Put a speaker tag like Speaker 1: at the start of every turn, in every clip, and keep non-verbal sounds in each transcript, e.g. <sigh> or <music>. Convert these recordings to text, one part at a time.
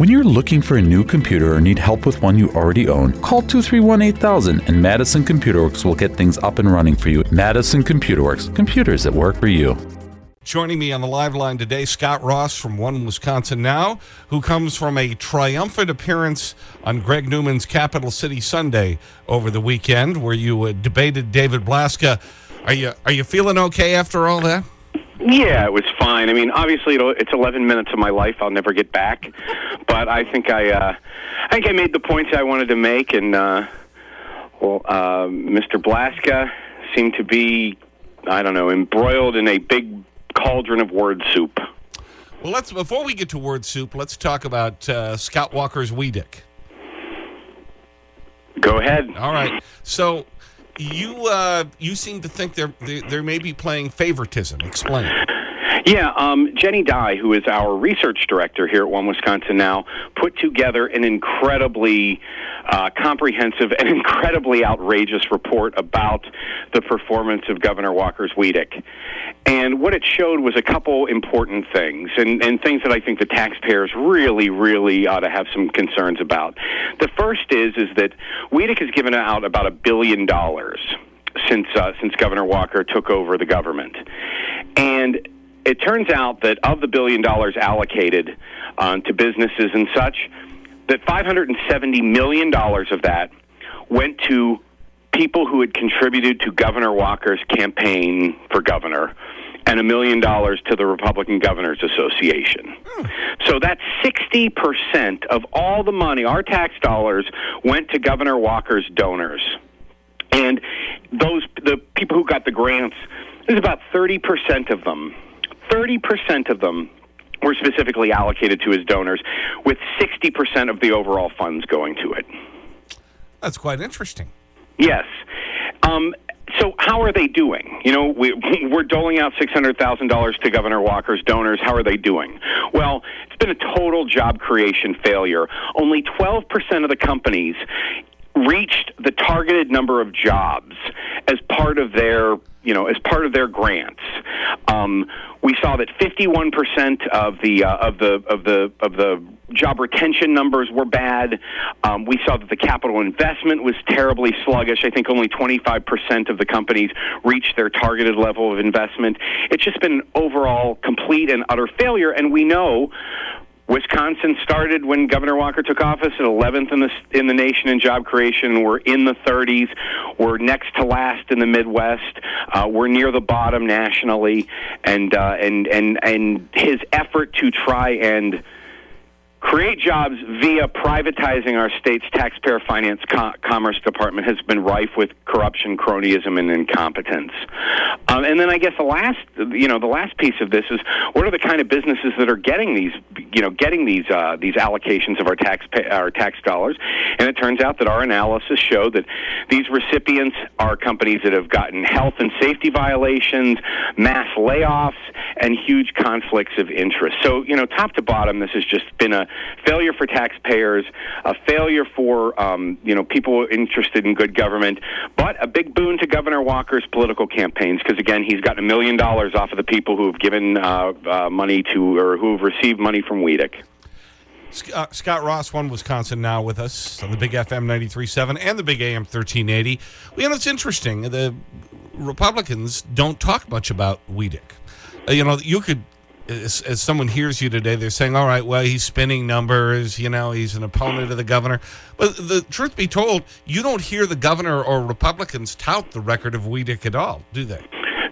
Speaker 1: When you're looking for a new computer or need help with one you already own, call 231 8000 and Madison Computer Works will get things up and running for you. Madison Computer Works, computers that work for you.
Speaker 2: Joining me on the live line today, Scott Ross from One Wisconsin Now, who comes from a triumphant appearance on Greg Neumann's Capital City Sunday over the weekend, where you uh, debated David Blaska. Are you, are you feeling okay after all that?
Speaker 3: Yeah, it was fine. I mean, obviously, it's 11 minutes of my life I'll never get back, but I think I, uh, I think I made the points I wanted to make, and uh, well, uh, Mr. Blaska seemed to be, I don't know, embroiled in a big cauldron of word soup.
Speaker 2: Well, let's before we get to word soup, let's talk about uh, Scott Walker's WEDC.
Speaker 3: Go ahead.
Speaker 2: All right. So you uh, you seem to think they're, they, they may be playing favoritism. Explain.
Speaker 3: Yeah, um, Jenny Dye, who is our research director here at One Wisconsin Now, put together an incredibly uh, comprehensive and <laughs> incredibly outrageous report about the performance of Governor Walker's WEDC. And what it showed was a couple important things, and, and things that I think the taxpayers really, really ought to have some concerns about. The first is is that WEDC has given out about a billion dollars since uh, since Governor Walker took over the government, and it turns out that of the billion dollars allocated uh, to businesses and such, that $570 million of that went to people who had contributed to Governor Walker's campaign for governor and a million dollars to the Republican Governors Association. Hmm. So that's 60% of all the money, our tax dollars, went to Governor Walker's donors. And those the people who got the grants, there's about 30% of them 30% of them were specifically allocated to his donors, with 60% of the overall funds going to it.
Speaker 2: That's quite interesting.
Speaker 3: Yes. Um, so how are they doing? You know, we, <laughs> we're doling out $600,000 to Governor Walker's donors. How are they doing? Well, it's been a total job creation failure. Only 12% of the companies reached the targeted number of jobs as part of their you know, as part of their grants. Um, we saw that 51% of the uh, of the of the of the job retention numbers were bad. Um, we saw that the capital investment was terribly sluggish. I think only 25% of the companies reached their targeted level of investment. It's just been an overall complete and utter failure. And we know Wisconsin started when Governor Walker took office at 11th in the in the nation in job creation. We're in the 30s. We're next to last in the Midwest. Uh, we're near the bottom nationally, and uh, and and and his effort to try and create jobs via privatizing our state's taxpayer finance co- commerce department has been rife with corruption, cronyism, and incompetence. Um, and then I guess the last, you know, the last piece of this is what are the kind of businesses that are getting these, you know, getting these uh, these allocations of our tax pay- our tax dollars? And it turns out that our analysis showed that these recipients are companies that have gotten health and safety violations, mass layoffs, and huge conflicts of interest. So, you know, top to bottom, this has just been a failure for taxpayers, a failure for um, you know people interested in good government, but a big boon to Governor Walker's political campaigns because again he's gotten a million dollars off of the people who have given uh, uh, money to or who have received money from WEDC.
Speaker 2: Uh, Scott Ross, One Wisconsin, now with us on the Big FM 93.7 and the Big AM 1380. Well, you know, it's interesting. The Republicans don't talk much about WEDC. Uh, you know, you could as, as, someone hears you today, they're saying, all right, well, he's spinning numbers, you know, he's an opponent of the governor. But the truth be told, you don't hear the governor or Republicans tout the record of WEDC at all, do they?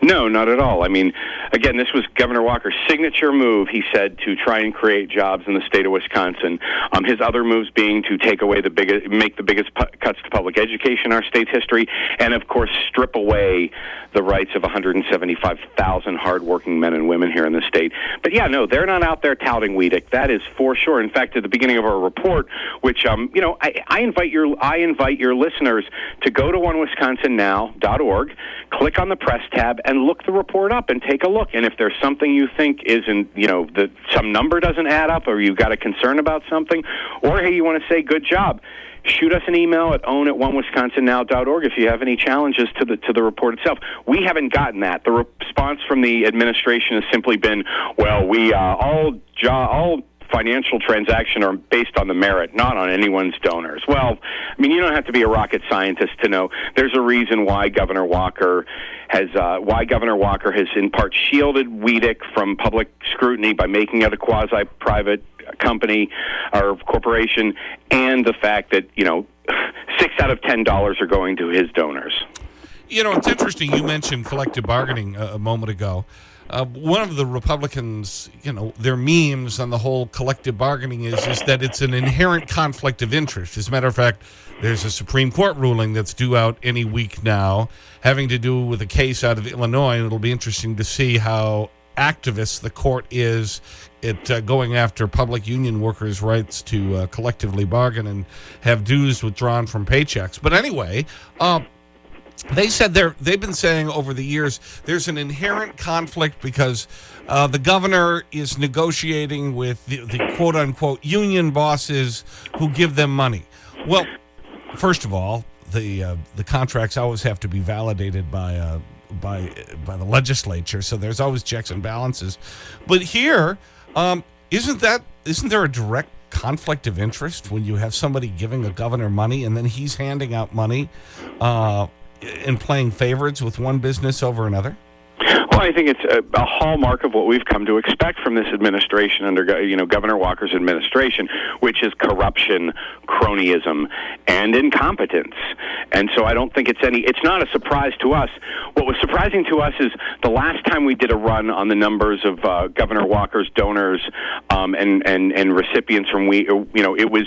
Speaker 3: No, not at all. I mean, again, this was Governor Walker's signature move, he said, to try and create jobs in the state of Wisconsin. Um, his other moves being to take away the biggest, make the biggest pu- cuts to public education in our state's history, and of course, strip away the rights of 175,000 hardworking men and women here in the state. But yeah, no, they're not out there touting WEDC. That is for sure. In fact, at the beginning of our report, which um, you know, I, I invite your I invite your listeners to go to onewisconsinnow.org, click on the press tab, and look the report up and take a look. And if there's something you think isn't, you know, that some number doesn't add up, or you've got a concern about something, or hey, you want to say good job shoot us an email at own at onewisconsinnow.org if you have any challenges to the to the report itself. We haven't gotten that. The response from the administration has simply been, well, we uh, all jo- all financial transaction are based on the merit, not on anyone's donors. Well, I mean, you don't have to be a rocket scientist to know there's a reason why Governor Walker has uh, why Governor Walker has in part shielded WEDC from public scrutiny by making it a quasi-private company or corporation, and the fact that you know <laughs> six out of ten dollars are going to his donors.
Speaker 2: You know, it's interesting. You mentioned collective bargaining a, a moment ago. Uh, one of the Republicans, you know, their memes on the whole collective bargaining is, is that it's an inherent conflict of interest. As a matter of fact, there's a Supreme Court ruling that's due out any week now having to do with a case out of Illinois. It'll be interesting to see how activist the court is at uh, going after public union workers' rights to uh, collectively bargain and have dues withdrawn from paychecks. But anyway, uh, they said they're, they've been saying over the years there's an inherent conflict because uh, the governor is negotiating with the, the quote unquote union bosses who give them money. Well, first of all, the, uh, the contracts always have to be validated by, uh, by, by the legislature, so there's always checks and balances. But here, um, isn't that, isn't there a direct conflict of interest when you have somebody giving a governor money and then he's handing out money uh, in playing favorites with one business over another?
Speaker 3: Well, I think it's a, a, hallmark of what we've come to expect from this administration under, you know, Governor Walker's administration, which is corruption, cronyism, and incompetence. And so I don't think it's any. It's not a surprise to us. What was surprising to us is the last time we did a run on the numbers of uh, Governor Walker's donors um, and and and recipients from we, you know, it was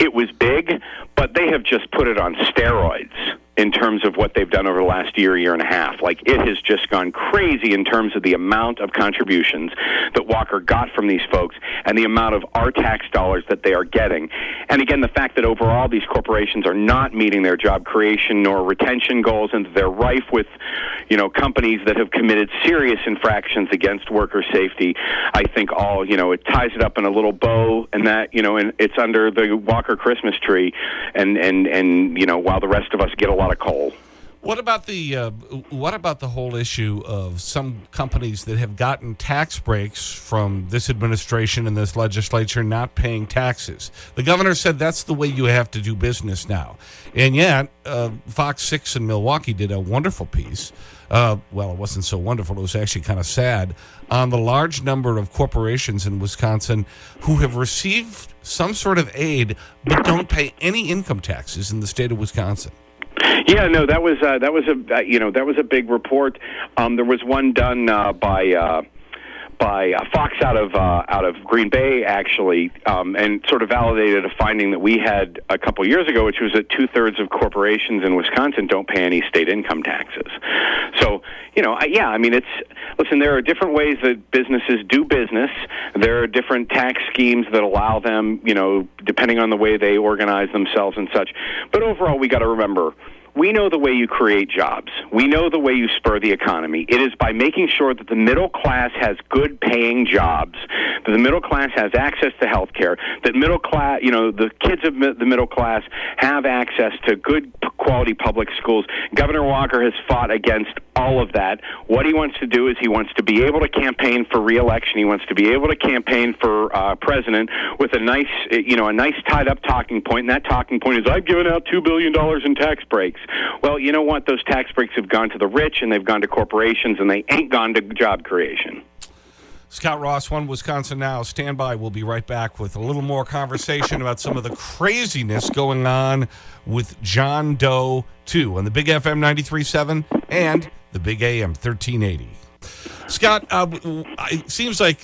Speaker 3: it was big, but they have just put it on steroids in terms of what they've done over the last year, year and a half. Like it has just gone crazy in terms of the amount of contributions that Walker got from these folks and the amount of our tax dollars that they are getting. And again, the fact that overall these corporations are not meeting their job creation nor retention goals and they're rife with, you know, companies that have committed serious infractions against worker safety. I think all, you know, it ties it up in a little bow and that, you know, and it's under the Walker Christmas tree and and and you know, while the rest of us get a lot lot of coal.
Speaker 2: What about the uh, what about the whole issue of some companies that have gotten tax breaks from this administration and this legislature not paying taxes? The governor said that's the way you have to do business now, and yet uh, Fox Six in Milwaukee did a wonderful piece. Uh, well, it wasn't so wonderful. It was actually kind of sad on the large number of corporations in Wisconsin who have received some sort of aid but don't pay any income taxes in the state of Wisconsin.
Speaker 3: Yeah, no, that was uh, that was a uh, you know that was a big report. Um, there was one done uh, by. By uh, Fox out of uh, out of Green Bay actually, um, and sort of validated a finding that we had a couple years ago, which was that two thirds of corporations in Wisconsin don't pay any state income taxes. So you know, I, yeah, I mean, it's listen. There are different ways that businesses do business. There are different tax schemes that allow them, you know, depending on the way they organize themselves and such. But overall, we got to remember we know the way you create jobs. We know the way you spur the economy. It is by making sure that the middle class has good paying jobs, that the middle class has access to health care, that middle class, you know, the kids of the middle class have access to good quality public schools. Governor Walker has fought against all of that. What he wants to do is he wants to be able to campaign for reelection. He wants to be able to campaign for uh, president with a nice, you know, a nice tied up talking point. And that talking point is, I've given out $2 billion in tax breaks. Well, you know what? Those tax breaks have gone to the rich and they've gone to corporations and they ain't gone to job creation.
Speaker 2: Scott Ross, One Wisconsin Now. Stand by. We'll be right back with a little more conversation about some of the craziness going on with John Doe 2 on the Big FM 93.7 and the Big AM 1380. Scott, uh, it seems like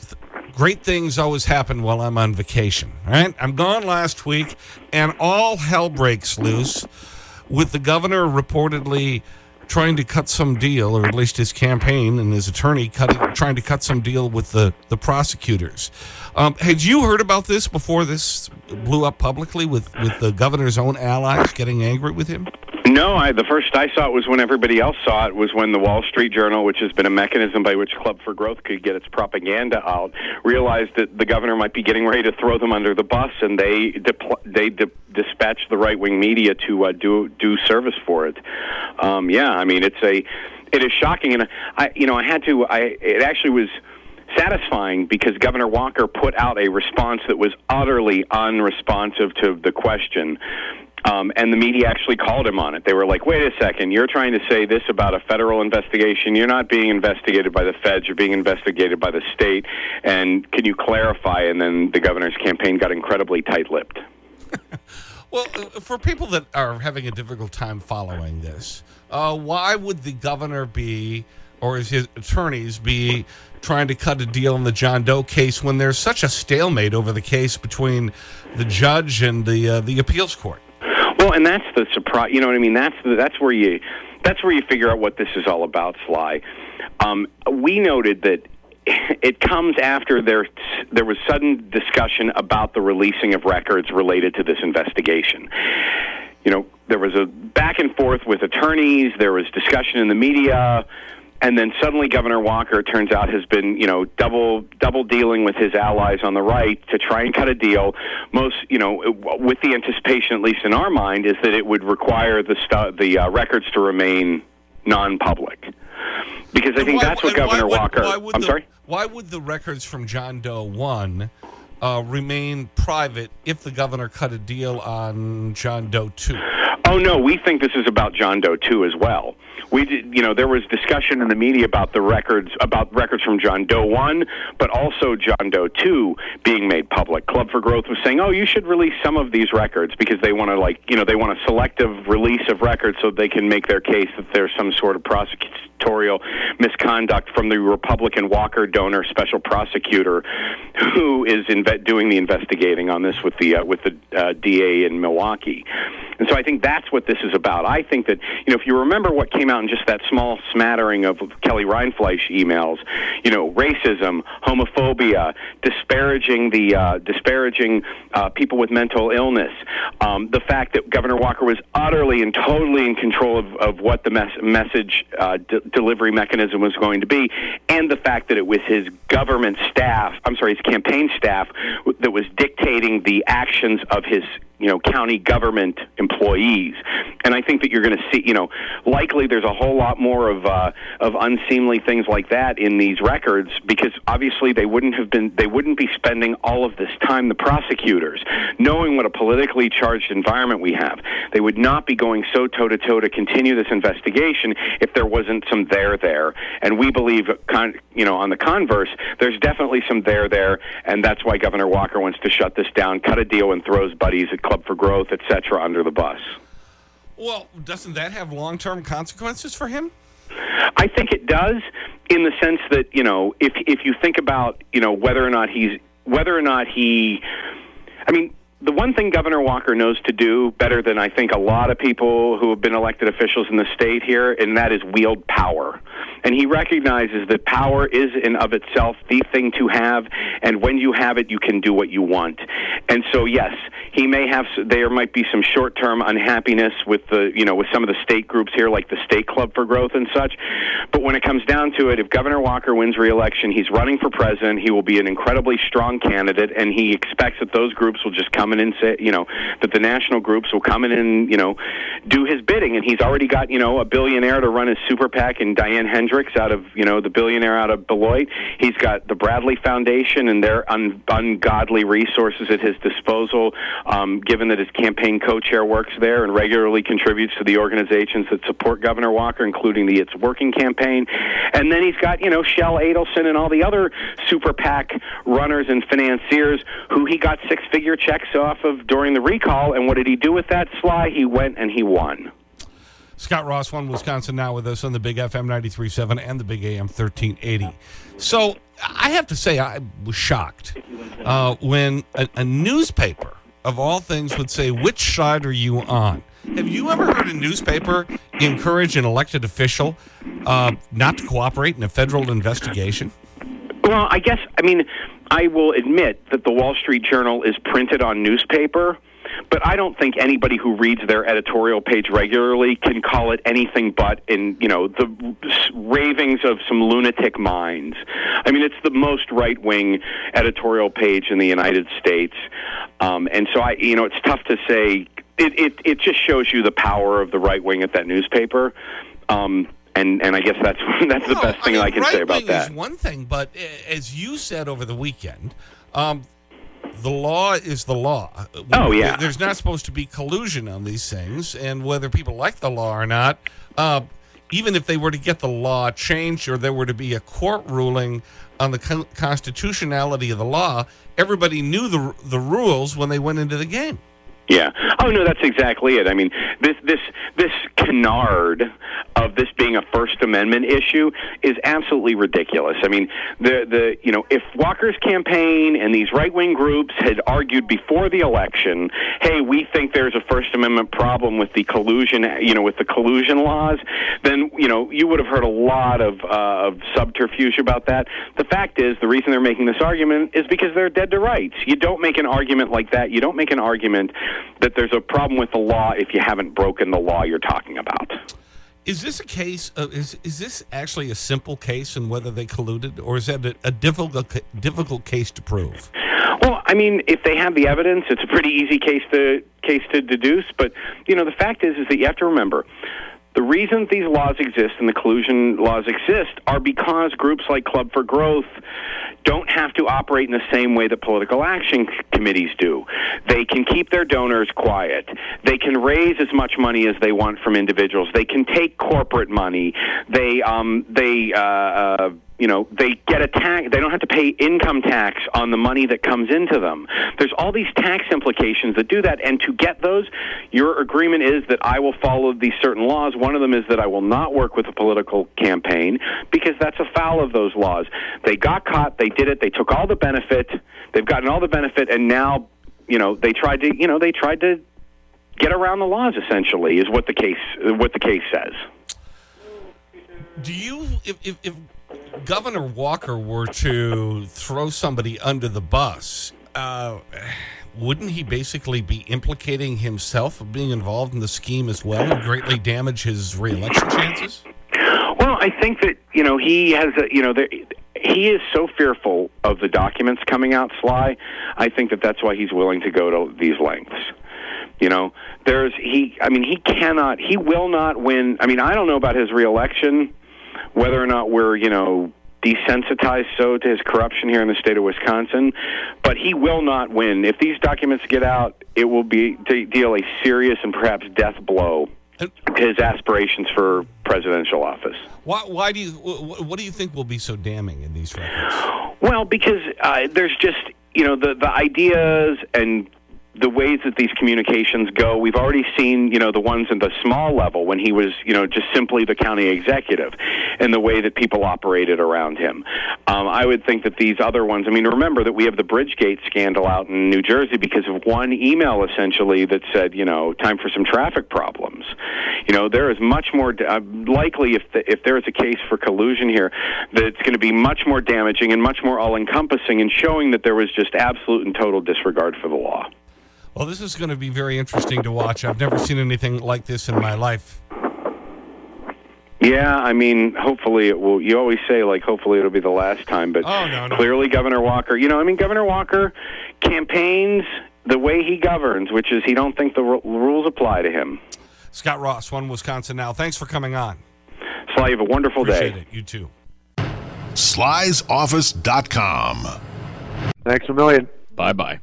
Speaker 2: great things always happen while I'm on vacation. Right? I'm gone last week, and all hell breaks loose with the governor reportedly trying to cut some deal, or at least his campaign and his attorney trying to cut some deal with the, the prosecutors. Um, had you heard about this before this blew up publicly with, with the governor's own allies getting angry with him?
Speaker 3: No, I, the first I saw it was when everybody else saw it was when the Wall Street Journal, which has been a mechanism by which Club for Growth could get its propaganda out, realized that the governor might be getting ready to throw them under the bus, and they depl- they di- dispatched the right wing media to uh, do do service for it. Um, yeah, I mean it's a it is shocking, and I you know I had to I it actually was satisfying because Governor Walker put out a response that was utterly unresponsive to the question. Um, and the media actually called him on it. They were like, wait a second, you're trying to say this about a federal investigation. You're not being investigated by the feds, you're being investigated by the state. And can you clarify? And then the governor's campaign got incredibly tight lipped. <laughs>
Speaker 2: well, for people that are having a difficult time following this, uh, why would the governor be, or his attorneys be trying to cut a deal in the John Doe case when there's such a stalemate over the case between the judge and the, uh, the appeals court?
Speaker 3: Well, and that's the surprise. You know what I mean? That's the, that's where you that's where you figure out what this is all about, Sly. Um, we noted that <laughs> it comes after there there was sudden discussion about the releasing of records related to this investigation. You know, there was a back and forth with attorneys. There was discussion in the media and then suddenly Governor Walker turns out has been you know double double dealing with his allies on the right to try and cut a deal. Most you know with the anticipation, at least in our mind, is that it would require the stu- the uh, records to remain non-public. Because I think
Speaker 2: why,
Speaker 3: that's what Governor
Speaker 2: why,
Speaker 3: Walker. I'm
Speaker 2: the,
Speaker 3: sorry.
Speaker 2: Why would the records from John Doe one uh, remain private if the governor cut a deal on John Doe two?
Speaker 3: Oh no, we think this is about John Doe too as well. We did, you know, there was discussion in the media about the records about records from John Doe one, but also John Doe two being made public. Club for Growth was saying, "Oh, you should release some of these records because they want to like, you know, they want a selective release of records so they can make their case that there's some sort of prosecutorial misconduct from the Republican Walker donor special prosecutor who is doing the investigating on this with the uh, with the uh, DA in Milwaukee." And so I think that's what this is about. I think that, you know, if you remember what came out in just that small smattering of Kelly Rindfleisch emails, you know, racism, homophobia, disparaging the uh, disparaging uh, people with mental illness, um, the fact that Governor Walker was utterly and totally in control of, of what the mes- message uh, delivery mechanism was going to be, and the fact that it was his government staff, I'm sorry, his campaign staff, that was dictating the actions of his you know county government employees and i think that you're going to see you know likely there's a whole lot more of uh, of unseemly things like that in these records because obviously they wouldn't have been they wouldn't be spending all of this time the prosecutors knowing what a politically charged environment we have they would not be going so toe to toe to continue this investigation if there wasn't some there there and we believe con- you know on the converse there's definitely some there there and that's why governor walker wants to shut this down cut a deal and throws buddies at Club for Growth, et cetera, under the bus.
Speaker 2: Well, doesn't that have long term consequences for him?
Speaker 3: I think it does, in the sense that you know, if if you think about you know whether or not he's whether or not he, I mean, the one thing Governor Walker knows to do better than I think a lot of people who have been elected officials in the state here, and that is wield power. And he recognizes that power is in of itself the thing to have, and when you have it, you can do what you want. And so, yes, he may have there might be some short-term unhappiness with the you know with some of the state groups here, like the State Club for Growth and such. But when it comes down to it, if Governor Walker wins re-election, he's running for president. He will be an incredibly strong candidate, and he expects that those groups will just come in and say, you know, that the national groups will come in and you know do his bidding. And he's already got you know a billionaire to run his super PAC and Diane Hendricks out of you know the billionaire out of Beloit. He's got the Bradley Foundation and their un- ungodly resources at his disposal. Um, given that his campaign co-chair works there and regularly contributes to the organizations that support Governor Walker, including the It's Working campaign, and then he's got you know Sheldon Adelson and all the other super PAC runners and financiers who he got six-figure checks off of during the recall. And what did he do with that Sly? He went and he won.
Speaker 2: Scott Ross, one Wisconsin now with us on the Big FM 93.7 and the Big AM 1380. So I have to say, I was shocked uh, when a, a, newspaper, of all things, would say, Which side are you on? Have you ever heard a newspaper encourage an elected official uh, not to cooperate in a federal investigation?
Speaker 3: Well, I guess, I mean, I will admit that the Wall Street Journal is printed on newspaper but I don't think anybody who reads their editorial page regularly can call it anything but in you know the ravings of some lunatic minds. I mean, it's the most right wing editorial page in the United States, um, and so I you know it's tough to say. It, it it just shows you the power of the right wing at that newspaper. Um, And, and I guess that's, <laughs> that's the best thing I,
Speaker 2: mean,
Speaker 3: can say about that.
Speaker 2: is one thing, but uh, as you said over the weekend, um, the law is the law.
Speaker 3: Oh, yeah.
Speaker 2: There's not supposed to be collusion on these things, and whether people like the law or not, uh, even if they were to get the law changed or there were to be a court ruling on the con constitutionality of the law, everybody knew the, the rules when they went into the game.
Speaker 3: Yeah. Oh no, that's exactly it. I mean, this this this canard of this being a First Amendment issue is absolutely ridiculous. I mean, the the you know, if Walker's campaign and these right wing groups had argued before the election, hey, we think there's a First Amendment problem with the collusion, you know, with the collusion laws, then you know you would have heard a lot of uh, of subterfuge about that. The fact is, the reason they're making this argument is because they're dead to rights. You don't make an argument like that. You don't make an argument that there's a problem with the law if you haven't broken the law you're talking about.
Speaker 2: Is this a case, of, is, is this actually a simple case in whether they colluded, or is that a, a difficult, difficult case to prove?
Speaker 3: Well, I mean, if they have the evidence, it's a pretty easy case to case to deduce. But you know, the fact is, is that you have to remember. The reason these laws exist and the collusion laws exist are because groups like Club for Growth don't have to operate in the same way that political action committees do. They can keep their donors quiet. They can raise as much money as they want from individuals. They can take corporate money. They um, they uh, uh, you know they get a tax they don't have to pay income tax on the money that comes into them. There's all these tax implications that do that and to get those your agreement is that I will follow these certain laws. One of them is that I will not work with a political campaign because that's a foul of those laws. They got caught they did it they took all the benefit they've gotten all the benefit and now you know they tried to you know they tried to get around the laws essentially is what the case what the case says.
Speaker 2: Do you, if, if, if Governor Walker were to throw somebody under the bus, uh, wouldn't he basically be implicating himself of being involved in the scheme as well and greatly damage his reelection chances?
Speaker 3: Well, I think that you know he has a you know there, he is so fearful of the documents coming out, Sly. I think that that's why he's willing to go to these lengths. You know, there's he. I mean, he cannot. He will not win. I mean, I don't know about his reelection, whether or not we're you know desensitized so to his corruption here in the state of Wisconsin, but he will not win. If these documents get out, it will be to deal a serious and perhaps death blow to his aspirations for presidential office.
Speaker 2: Why, why do you, wh- what do you think will be so damning in these records?
Speaker 3: Well, because uh, there's just you know the the ideas and the ways that these communications go. We've already seen you know the ones at the small level when he was you know just simply the county executive, and the way that people operated around him. Um, I would think that these other ones. I mean, remember that we have the Bridgegate scandal out in New Jersey because of one email essentially that said you know time for some traffic problems. You know there is much more uh, likely if the, if there is a case for collusion here that it's going to be much more damaging and much more all encompassing and showing that there was just absolute and total disregard for the law.
Speaker 2: Well, this is going to be very interesting to watch. I've never seen anything like this in my life.
Speaker 3: Yeah, I mean, hopefully it will. You always say like, hopefully it'll be the last time, but
Speaker 2: Oh, no, no.
Speaker 3: clearly Governor Walker. You know, I mean, Governor Walker campaigns the way he governs, which is he don't think the rules apply to him.
Speaker 2: Scott Ross, One Wisconsin Now. Thanks for coming on.
Speaker 3: Sly, you have a wonderful
Speaker 2: Appreciate
Speaker 3: day.
Speaker 2: it. You too.
Speaker 4: slysoffice.com.
Speaker 5: Thanks a million.
Speaker 6: Bye bye.